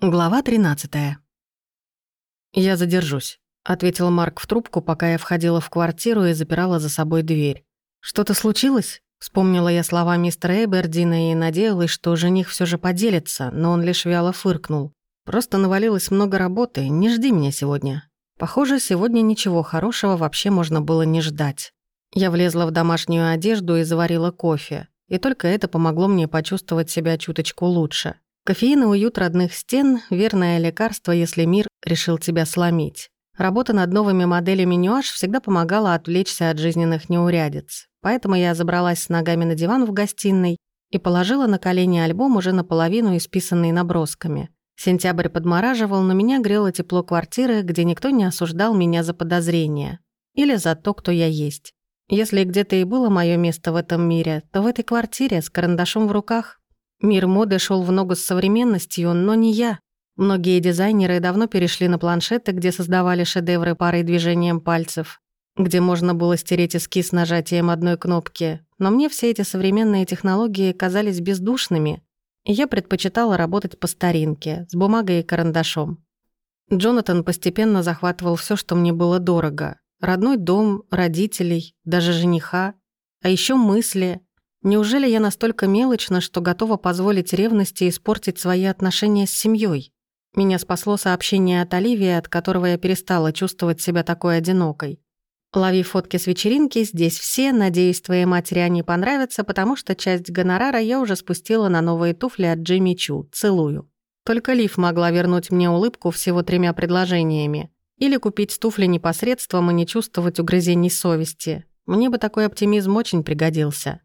Глава 13. «Я задержусь», — ответил Марк в трубку, пока я входила в квартиру и запирала за собой дверь. «Что-то случилось?» Вспомнила я слова мистера Эбердина и надеялась, что жених все же поделится, но он лишь вяло фыркнул. «Просто навалилось много работы, не жди меня сегодня». Похоже, сегодня ничего хорошего вообще можно было не ждать. Я влезла в домашнюю одежду и заварила кофе. И только это помогло мне почувствовать себя чуточку лучше. Кофеин и уют родных стен – верное лекарство, если мир решил тебя сломить. Работа над новыми моделями Нюаш всегда помогала отвлечься от жизненных неурядиц. Поэтому я забралась с ногами на диван в гостиной и положила на колени альбом, уже наполовину исписанный набросками. Сентябрь подмораживал, но меня грело тепло квартиры, где никто не осуждал меня за подозрения. Или за то, кто я есть. Если где-то и было мое место в этом мире, то в этой квартире с карандашом в руках Мир моды шел в ногу с современностью, но не я. Многие дизайнеры давно перешли на планшеты, где создавали шедевры парой движением пальцев, где можно было стереть эскиз нажатием одной кнопки. Но мне все эти современные технологии казались бездушными, я предпочитала работать по старинке, с бумагой и карандашом. Джонатан постепенно захватывал все, что мне было дорого. Родной дом, родителей, даже жениха, а еще мысли, Неужели я настолько мелочна, что готова позволить ревности испортить свои отношения с семьей? Меня спасло сообщение от Оливии, от которого я перестала чувствовать себя такой одинокой. Лови фотки с вечеринки, здесь все, надеюсь, твоей матери они понравятся, потому что часть гонорара я уже спустила на новые туфли от Джимми Чу. Целую. Только Лив могла вернуть мне улыбку всего тремя предложениями. Или купить туфли непосредством и не чувствовать угрызений совести. Мне бы такой оптимизм очень пригодился.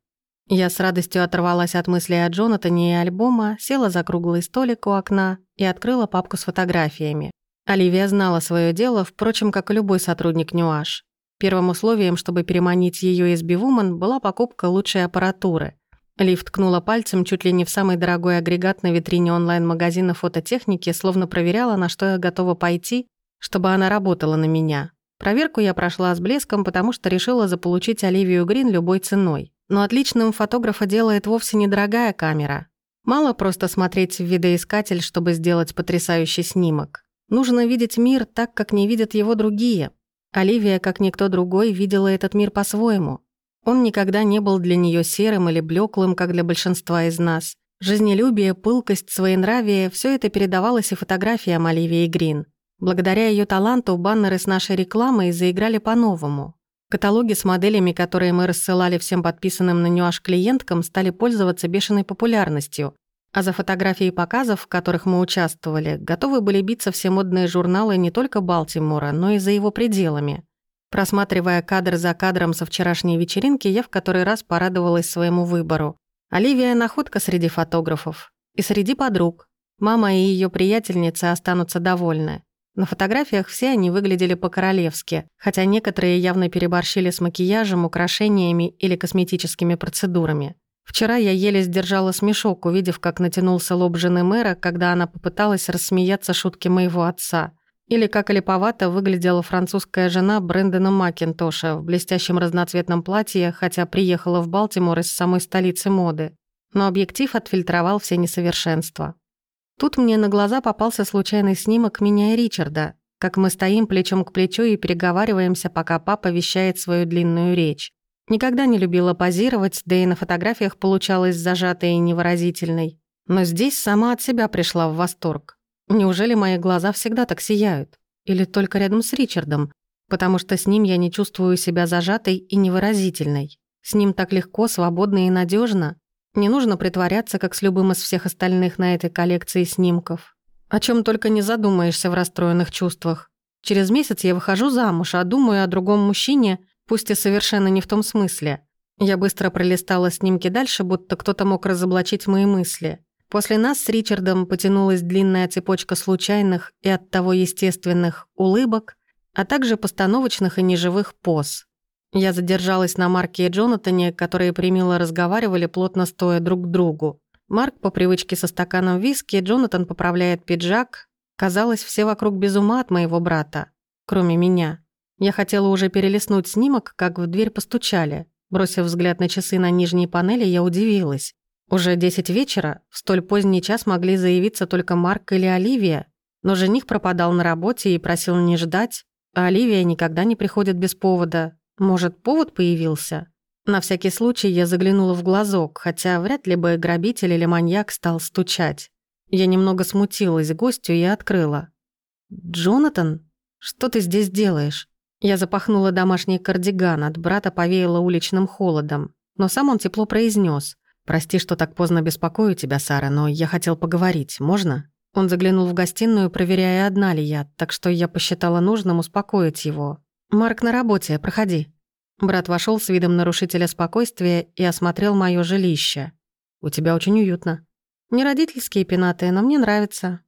Я с радостью оторвалась от мыслей о Джонатане и альбома, села за круглый столик у окна и открыла папку с фотографиями. Оливия знала свое дело, впрочем, как и любой сотрудник Нюаш. Первым условием, чтобы переманить ее из Бивуман, была покупка лучшей аппаратуры. Лив ткнула пальцем чуть ли не в самый дорогой агрегат на витрине онлайн-магазина фототехники, словно проверяла, на что я готова пойти, чтобы она работала на меня. Проверку я прошла с блеском, потому что решила заполучить Оливию Грин любой ценой. Но отличным фотографа делает вовсе недорогая камера. Мало просто смотреть в видоискатель, чтобы сделать потрясающий снимок. Нужно видеть мир так, как не видят его другие. Оливия, как никто другой, видела этот мир по-своему. Он никогда не был для нее серым или блеклым, как для большинства из нас. Жизнелюбие, пылкость, своенравие – все это передавалось и фотографиям Оливии Грин. Благодаря ее таланту баннеры с нашей рекламой заиграли по-новому. Каталоги с моделями, которые мы рассылали всем подписанным на Нюаш клиенткам, стали пользоваться бешеной популярностью, а за фотографии показов, в которых мы участвовали, готовы были биться все модные журналы не только Балтимора, но и за его пределами. Просматривая кадр за кадром со вчерашней вечеринки, я в который раз порадовалась своему выбору. Оливия – находка среди фотографов. И среди подруг. Мама и ее приятельницы останутся довольны. На фотографиях все они выглядели по-королевски, хотя некоторые явно переборщили с макияжем, украшениями или косметическими процедурами. Вчера я еле сдержала смешок, увидев, как натянулся лоб жены мэра, когда она попыталась рассмеяться шутки моего отца. Или как липовато выглядела французская жена Брэндона Макинтоша в блестящем разноцветном платье, хотя приехала в Балтимор из самой столицы моды. Но объектив отфильтровал все несовершенства. Тут мне на глаза попался случайный снимок меня и Ричарда, как мы стоим плечом к плечу и переговариваемся, пока папа вещает свою длинную речь. Никогда не любила позировать, да и на фотографиях получалась зажатой и невыразительной. Но здесь сама от себя пришла в восторг. Неужели мои глаза всегда так сияют? Или только рядом с Ричардом? Потому что с ним я не чувствую себя зажатой и невыразительной. С ним так легко, свободно и надежно. Не нужно притворяться, как с любым из всех остальных на этой коллекции снимков. О чем только не задумаешься в расстроенных чувствах. Через месяц я выхожу замуж, а думаю о другом мужчине, пусть и совершенно не в том смысле. Я быстро пролистала снимки дальше, будто кто-то мог разоблачить мои мысли. После нас с Ричардом потянулась длинная цепочка случайных и оттого естественных улыбок, а также постановочных и неживых поз. Я задержалась на Марке и Джонатане, которые примило разговаривали, плотно стоя друг к другу. Марк по привычке со стаканом виски, Джонатан поправляет пиджак. Казалось, все вокруг без ума от моего брата, кроме меня. Я хотела уже перелистнуть снимок, как в дверь постучали. Бросив взгляд на часы на нижней панели, я удивилась. Уже десять вечера, в столь поздний час могли заявиться только Марк или Оливия, но жених пропадал на работе и просил не ждать, а Оливия никогда не приходит без повода. Может, повод появился? На всякий случай я заглянула в глазок, хотя вряд ли бы грабитель или маньяк стал стучать. Я немного смутилась гостю и открыла. «Джонатан, что ты здесь делаешь?» Я запахнула домашний кардиган, от брата повеяло уличным холодом. Но сам он тепло произнес: «Прости, что так поздно беспокою тебя, Сара, но я хотел поговорить. Можно?» Он заглянул в гостиную, проверяя, одна ли я, так что я посчитала нужным успокоить его. «Марк на работе, проходи». Брат вошел с видом нарушителя спокойствия и осмотрел мое жилище. «У тебя очень уютно». «Не родительские пенаты, но мне нравится».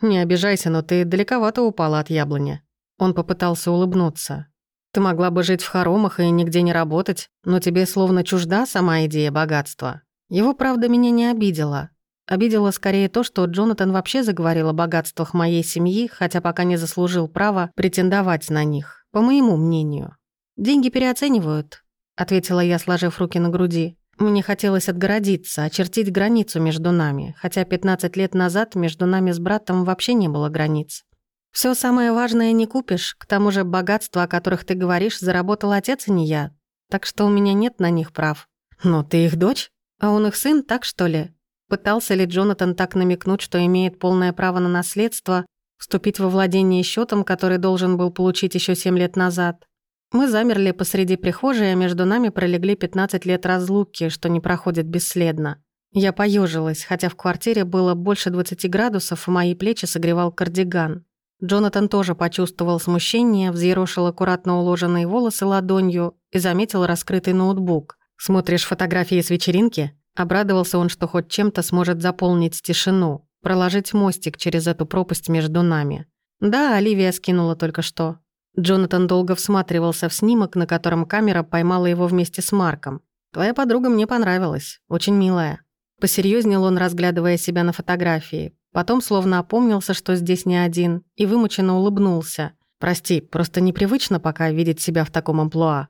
«Не обижайся, но ты далековато упала от яблони». Он попытался улыбнуться. «Ты могла бы жить в хоромах и нигде не работать, но тебе словно чужда сама идея богатства. Его, правда, меня не обидела. Обидела скорее то, что Джонатан вообще заговорил о богатствах моей семьи, хотя пока не заслужил права претендовать на них, по моему мнению. «Деньги переоценивают», — ответила я, сложив руки на груди. Мне хотелось отгородиться, очертить границу между нами, хотя 15 лет назад между нами с братом вообще не было границ. Все самое важное не купишь, к тому же богатства, о которых ты говоришь, заработал отец, а не я. Так что у меня нет на них прав. Но ты их дочь? А он их сын, так что ли? Пытался ли Джонатан так намекнуть, что имеет полное право на наследство, вступить во владение счетом, который должен был получить еще семь лет назад? Мы замерли посреди прихожей, а между нами пролегли 15 лет разлуки, что не проходит бесследно. Я поежилась, хотя в квартире было больше 20 градусов, и мои плечи согревал кардиган. Джонатан тоже почувствовал смущение, взъерошил аккуратно уложенные волосы ладонью и заметил раскрытый ноутбук. «Смотришь фотографии с вечеринки?» Обрадовался он, что хоть чем-то сможет заполнить тишину, проложить мостик через эту пропасть между нами. Да, Оливия скинула только что. Джонатан долго всматривался в снимок, на котором камера поймала его вместе с Марком. «Твоя подруга мне понравилась. Очень милая». Посерьезнел он, разглядывая себя на фотографии. Потом словно опомнился, что здесь не один, и вымученно улыбнулся. «Прости, просто непривычно пока видеть себя в таком амплуа».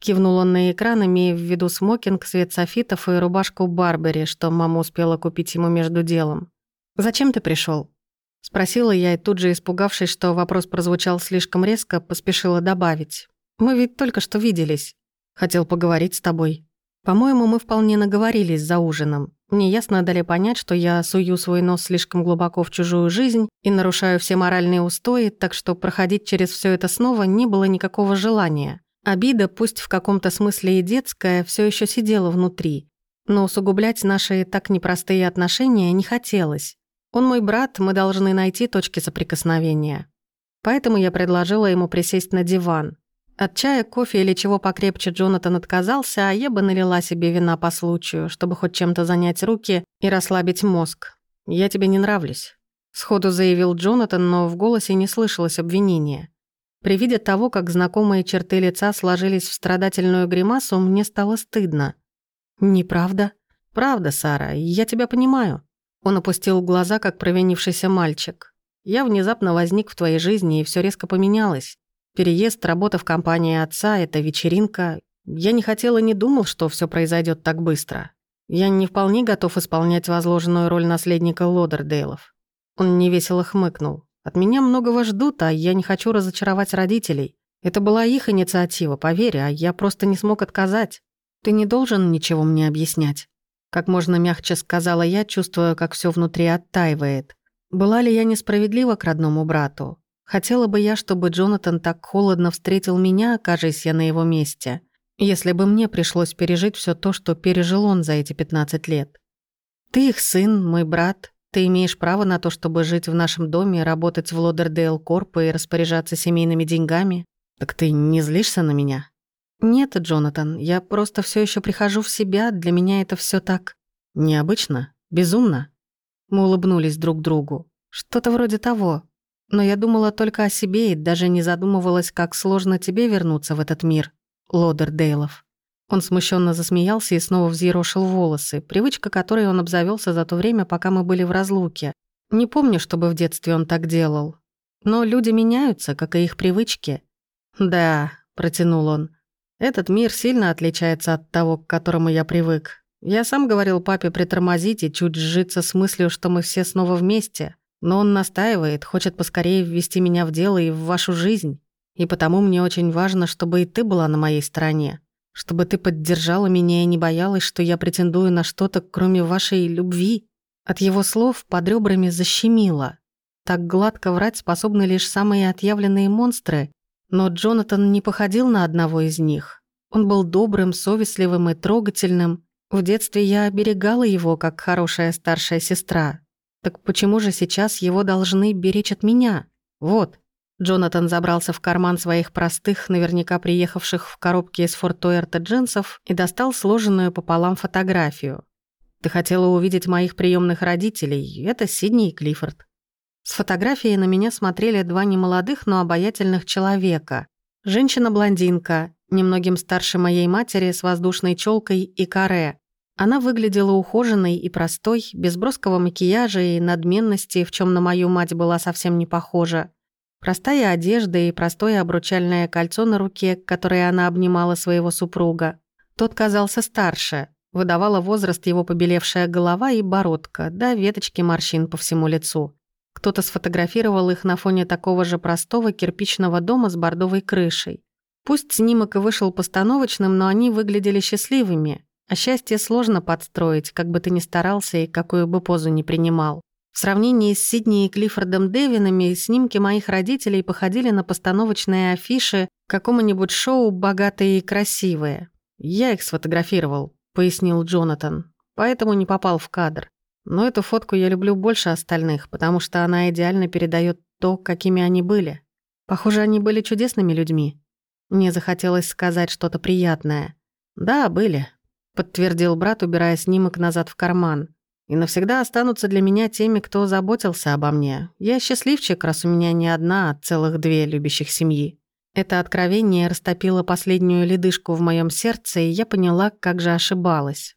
Кивнул он на экран, имея в виду смокинг, цвет софитов и рубашку Барбери, что мама успела купить ему между делом. «Зачем ты пришел? Спросила я, и тут же, испугавшись, что вопрос прозвучал слишком резко, поспешила добавить. «Мы ведь только что виделись. Хотел поговорить с тобой. По-моему, мы вполне наговорились за ужином. Мне ясно дали понять, что я сую свой нос слишком глубоко в чужую жизнь и нарушаю все моральные устои, так что проходить через все это снова не было никакого желания. Обида, пусть в каком-то смысле и детская, все еще сидела внутри. Но усугублять наши так непростые отношения не хотелось. Он мой брат, мы должны найти точки соприкосновения. Поэтому я предложила ему присесть на диван, от чая, кофе или чего покрепче Джонатан отказался, а я бы налила себе вина по случаю, чтобы хоть чем-то занять руки и расслабить мозг. «Я тебе не нравлюсь», — сходу заявил Джонатан, но в голосе не слышалось обвинения. При виде того, как знакомые черты лица сложились в страдательную гримасу, мне стало стыдно. «Неправда?» «Правда, Сара, я тебя понимаю». Он опустил глаза, как провинившийся мальчик. «Я внезапно возник в твоей жизни, и все резко поменялось. Переезд, работа в компании отца, эта вечеринка. Я не хотел и не думал, что все произойдет так быстро. Я не вполне готов исполнять возложенную роль наследника Лодердейлов. Он невесело хмыкнул. От меня многого ждут, а я не хочу разочаровать родителей. Это была их инициатива, поверь, а я просто не смог отказать. Ты не должен ничего мне объяснять. Как можно мягче сказала я, чувствуя, как все внутри оттаивает. Была ли я несправедлива к родному брату? Хотела бы я, чтобы Джонатан так холодно встретил меня, окажись я на его месте, если бы мне пришлось пережить все то, что пережил он за эти 15 лет. Ты их сын, мой брат, ты имеешь право на то, чтобы жить в нашем доме, работать в Лодердейл Корп и распоряжаться семейными деньгами. Так ты не злишься на меня? Нет, Джонатан, я просто все еще прихожу в себя, для меня это все так необычно, безумно. Мы улыбнулись друг другу. Что-то вроде того. Но я думала только о себе и даже не задумывалась, как сложно тебе вернуться в этот мир, Лодердейлов. Он смущенно засмеялся и снова взъерошил волосы, привычка которой он обзавелся за то время, пока мы были в разлуке. Не помню, чтобы в детстве он так делал. Но люди меняются, как и их привычки. «Да», — протянул он, — «этот мир сильно отличается от того, к которому я привык. Я сам говорил папе притормозить и чуть сжиться с мыслью, что мы все снова вместе. Но он настаивает, хочет поскорее ввести меня в дело и в вашу жизнь. И потому мне очень важно, чтобы и ты была на моей стороне. Чтобы ты поддержала меня и не боялась, что я претендую на что-то, кроме вашей любви. От его слов под ребрами защемило. Так гладко врать способны лишь самые отъявленные монстры, но Джонатан не походил на одного из них. Он был добрым, совестливым и трогательным, в детстве я оберегала его, как хорошая старшая сестра. Так почему же сейчас его должны беречь от меня? Вот. Джонатан забрался в карман своих простых, наверняка приехавших в коробке из Форт-Уэрта джинсов и достал сложенную пополам фотографию. «Ты хотела увидеть моих приемных родителей. Это Сидни и Клиффорд». С фотографией на меня смотрели два немолодых, но обаятельных человека. Женщина-блондинка немногим старше моей матери с воздушной челкой и каре. Она выглядела ухоженной и простой, без броского макияжа и надменности, в чем на мою мать была совсем не похожа. Простая одежда и простое обручальное кольцо на руке, которое она обнимала своего супруга. Тот казался старше, выдавала возраст его побелевшая голова и бородка, да веточки морщин по всему лицу. Кто-то сфотографировал их на фоне такого же простого кирпичного дома с бордовой крышей. Пусть снимок и вышел постановочным, но они выглядели счастливыми. А счастье сложно подстроить, как бы ты ни старался и какую бы позу ни принимал. В сравнении с Сидни и Клиффордом Девинами снимки моих родителей походили на постановочные афиши какому-нибудь шоу «Богатые и красивые». «Я их сфотографировал», — пояснил Джонатан, «поэтому не попал в кадр. Но эту фотку я люблю больше остальных, потому что она идеально передает то, какими они были. Похоже, они были чудесными людьми. Мне захотелось сказать что-то приятное. «Да, были», — подтвердил брат, убирая снимок назад в карман. «И навсегда останутся для меня теми, кто заботился обо мне. Я счастливчик, раз у меня не одна, а целых две любящих семьи». Это откровение растопило последнюю ледышку в моем сердце, и я поняла, как же ошибалась.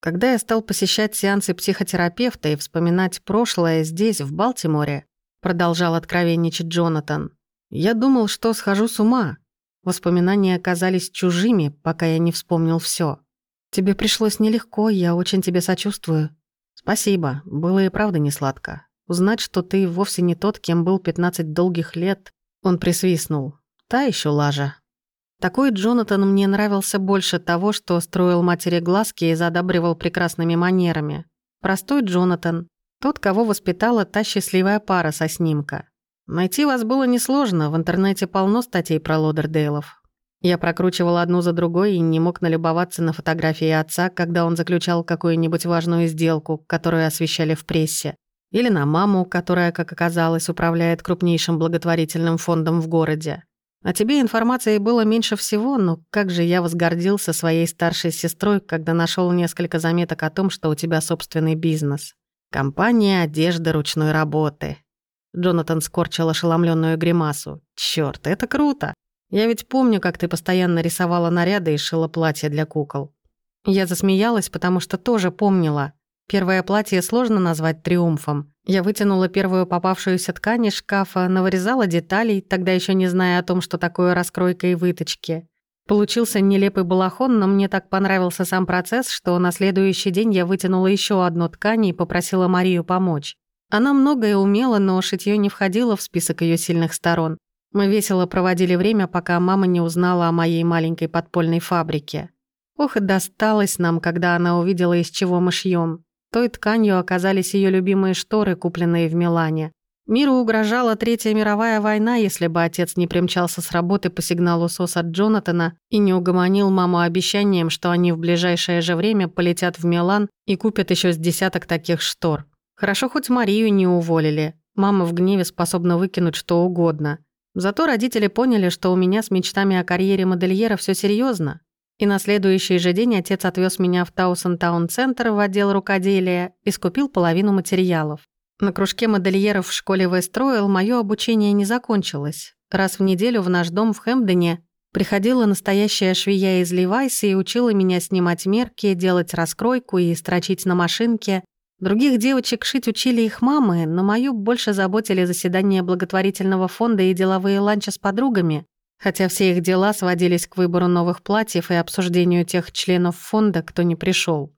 Когда я стал посещать сеансы психотерапевта и вспоминать прошлое здесь, в Балтиморе, продолжал откровенничать Джонатан, я думал, что схожу с ума, Воспоминания оказались чужими, пока я не вспомнил все. Тебе пришлось нелегко, я очень тебе сочувствую. Спасибо, было и правда не сладко. Узнать, что ты вовсе не тот, кем был 15 долгих лет, он присвистнул. Та еще лажа. Такой Джонатан мне нравился больше того, что строил матери глазки и задабривал прекрасными манерами. Простой Джонатан, тот, кого воспитала та счастливая пара со снимка. Найти вас было несложно, в интернете полно статей про Лодердейлов. Я прокручивал одну за другой и не мог налюбоваться на фотографии отца, когда он заключал какую-нибудь важную сделку, которую освещали в прессе. Или на маму, которая, как оказалось, управляет крупнейшим благотворительным фондом в городе. О тебе информации было меньше всего, но как же я возгордился своей старшей сестрой, когда нашел несколько заметок о том, что у тебя собственный бизнес. Компания одежды ручной работы. Джонатан скорчил ошеломленную гримасу. «Чёрт, это круто! Я ведь помню, как ты постоянно рисовала наряды и шила платья для кукол». Я засмеялась, потому что тоже помнила. Первое платье сложно назвать триумфом. Я вытянула первую попавшуюся ткань из шкафа, навырезала деталей, тогда еще не зная о том, что такое раскройка и выточки. Получился нелепый балахон, но мне так понравился сам процесс, что на следующий день я вытянула еще одну ткань и попросила Марию помочь. Она многое умела, но шитьё не входило в список её сильных сторон. Мы весело проводили время, пока мама не узнала о моей маленькой подпольной фабрике. Ох, досталось нам, когда она увидела, из чего мы шьём. Той тканью оказались её любимые шторы, купленные в Милане. Миру угрожала Третья мировая война, если бы отец не примчался с работы по сигналу СОС от Джонатана и не угомонил маму обещанием, что они в ближайшее же время полетят в Милан и купят ещё с десяток таких штор. Хорошо, хоть Марию не уволили. Мама в гневе способна выкинуть что угодно. Зато родители поняли, что у меня с мечтами о карьере модельера все серьезно. И на следующий же день отец отвез меня в Таусон Таун Центр в отдел рукоделия и скупил половину материалов. На кружке модельеров в школе Вестроил мое обучение не закончилось. Раз в неделю в наш дом в Хэмпдоне приходила настоящая швея из Левайса и учила меня снимать мерки, делать раскройку и строчить на машинке, Других девочек шить учили их мамы, но мою больше заботили заседания благотворительного фонда и деловые ланчи с подругами, хотя все их дела сводились к выбору новых платьев и обсуждению тех членов фонда, кто не пришел.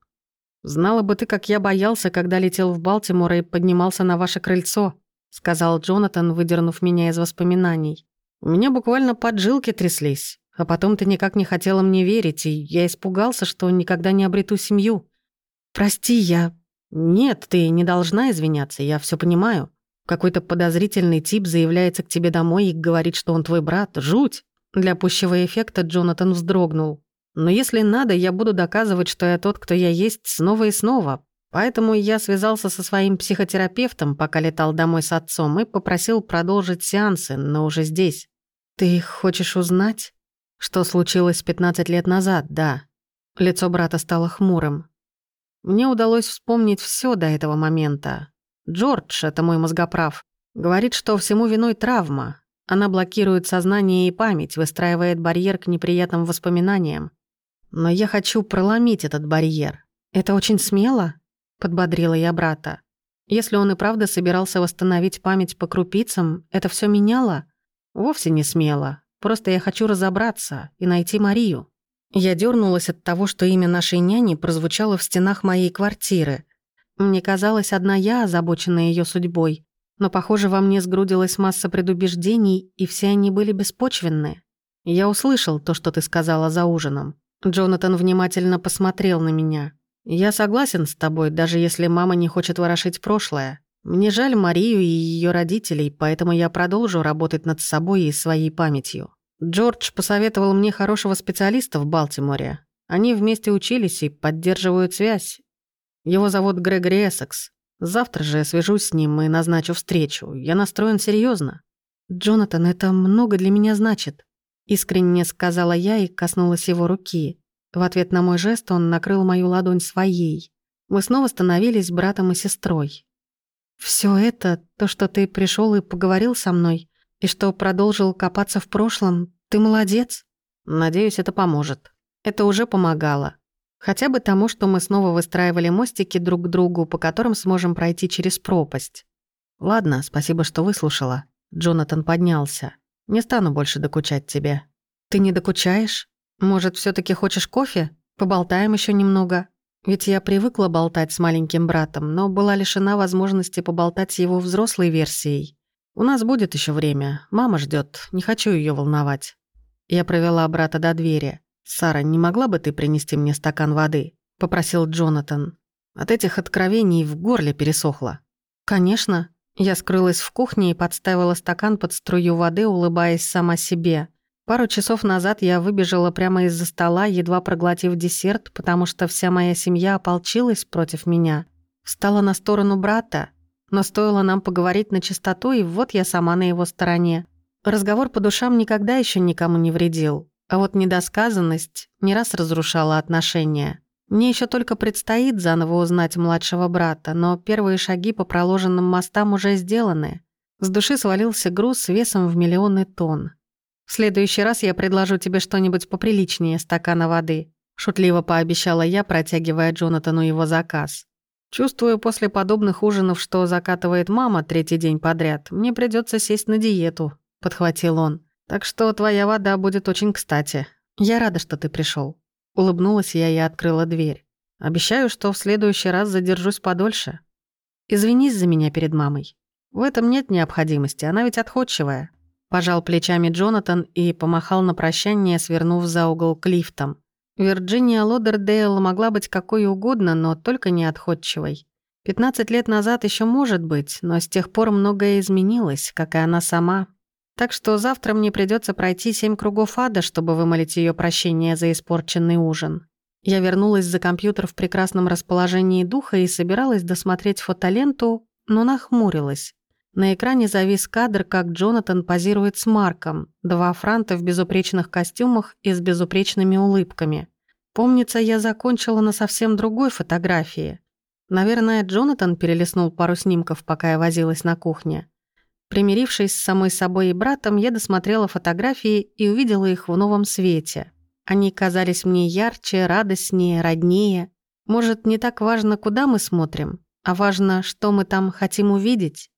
Знала бы ты, как я боялся, когда летел в Балтимор и поднимался на ваше крыльцо», сказал Джонатан, выдернув меня из воспоминаний. «У меня буквально поджилки тряслись. А потом ты никак не хотела мне верить, и я испугался, что никогда не обрету семью. Прости, я... Нет, ты не должна извиняться, я все понимаю. Какой-то подозрительный тип заявляется к тебе домой и говорит, что он твой брат. Жуть!» Для пущего эффекта Джонатан вздрогнул. «Но если надо, я буду доказывать, что я тот, кто я есть, снова и снова. Поэтому я связался со своим психотерапевтом, пока летал домой с отцом, и попросил продолжить сеансы, но уже здесь. Ты хочешь узнать, что случилось 15 лет назад, да?» Лицо брата стало хмурым. Мне удалось вспомнить все до этого момента. Джордж, это мой мозгоправ, говорит, что всему виной травма. Она блокирует сознание и память, выстраивает барьер к неприятным воспоминаниям. Но я хочу проломить этот барьер. Это очень смело, подбодрила я брата. Если он и правда собирался восстановить память по крупицам, это все меняло? Вовсе не смело. Просто я хочу разобраться и найти Марию. Я дернулась от того, что имя нашей няни прозвучало в стенах моей квартиры. Мне казалось, одна я озабочена ее судьбой, но, похоже, во мне сгрудилась масса предубеждений, и все они были беспочвенны. Я услышал то, что ты сказала за ужином. Джонатан внимательно посмотрел на меня. Я согласен с тобой, даже если мама не хочет ворошить прошлое. Мне жаль Марию и ее родителей, поэтому я продолжу работать над собой и своей памятью. Джордж посоветовал мне хорошего специалиста в Балтиморе. Они вместе учились и поддерживают связь. Его зовут Грегори Эссекс. Завтра же я свяжусь с ним и назначу встречу. Я настроен серьезно. «Джонатан, это много для меня значит», — искренне сказала я и коснулась его руки. В ответ на мой жест он накрыл мою ладонь своей. Мы снова становились братом и сестрой. Все это, то, что ты пришел и поговорил со мной, и что продолжил копаться в прошлом, ты молодец. Надеюсь, это поможет. Это уже помогало. Хотя бы тому, что мы снова выстраивали мостики друг к другу, по которым сможем пройти через пропасть. Ладно, спасибо, что выслушала. Джонатан поднялся. Не стану больше докучать тебе. Ты не докучаешь? Может, все таки хочешь кофе? Поболтаем еще немного. Ведь я привыкла болтать с маленьким братом, но была лишена возможности поболтать с его взрослой версией. «У нас будет еще время. Мама ждет. Не хочу ее волновать». Я провела брата до двери. «Сара, не могла бы ты принести мне стакан воды?» — попросил Джонатан. От этих откровений в горле пересохло. «Конечно». Я скрылась в кухне и подставила стакан под струю воды, улыбаясь сама себе. Пару часов назад я выбежала прямо из-за стола, едва проглотив десерт, потому что вся моя семья ополчилась против меня. Встала на сторону брата, но стоило нам поговорить на чистоту, и вот я сама на его стороне. Разговор по душам никогда еще никому не вредил. А вот недосказанность не раз разрушала отношения. Мне еще только предстоит заново узнать младшего брата, но первые шаги по проложенным мостам уже сделаны. С души свалился груз с весом в миллионы тонн. «В следующий раз я предложу тебе что-нибудь поприличнее стакана воды», шутливо пообещала я, протягивая Джонатану его заказ. Чувствую после подобных ужинов, что закатывает мама третий день подряд, мне придется сесть на диету», — подхватил он. «Так что твоя вода будет очень кстати. Я рада, что ты пришел. Улыбнулась я и открыла дверь. «Обещаю, что в следующий раз задержусь подольше. Извинись за меня перед мамой. В этом нет необходимости, она ведь отходчивая». Пожал плечами Джонатан и помахал на прощание, свернув за угол к лифтам. Вирджиния Лодердейл могла быть какой угодно, но только не отходчивой. 15 лет назад еще может быть, но с тех пор многое изменилось, как и она сама. Так что завтра мне придется пройти семь кругов ада, чтобы вымолить ее прощение за испорченный ужин. Я вернулась за компьютер в прекрасном расположении духа и собиралась досмотреть фотоленту, но нахмурилась. На экране завис кадр, как Джонатан позирует с Марком, два франта в безупречных костюмах и с безупречными улыбками. Помнится, я закончила на совсем другой фотографии. Наверное, Джонатан перелистнул пару снимков, пока я возилась на кухне. Примирившись с самой собой и братом, я досмотрела фотографии и увидела их в новом свете. Они казались мне ярче, радостнее, роднее. Может, не так важно, куда мы смотрим, а важно, что мы там хотим увидеть?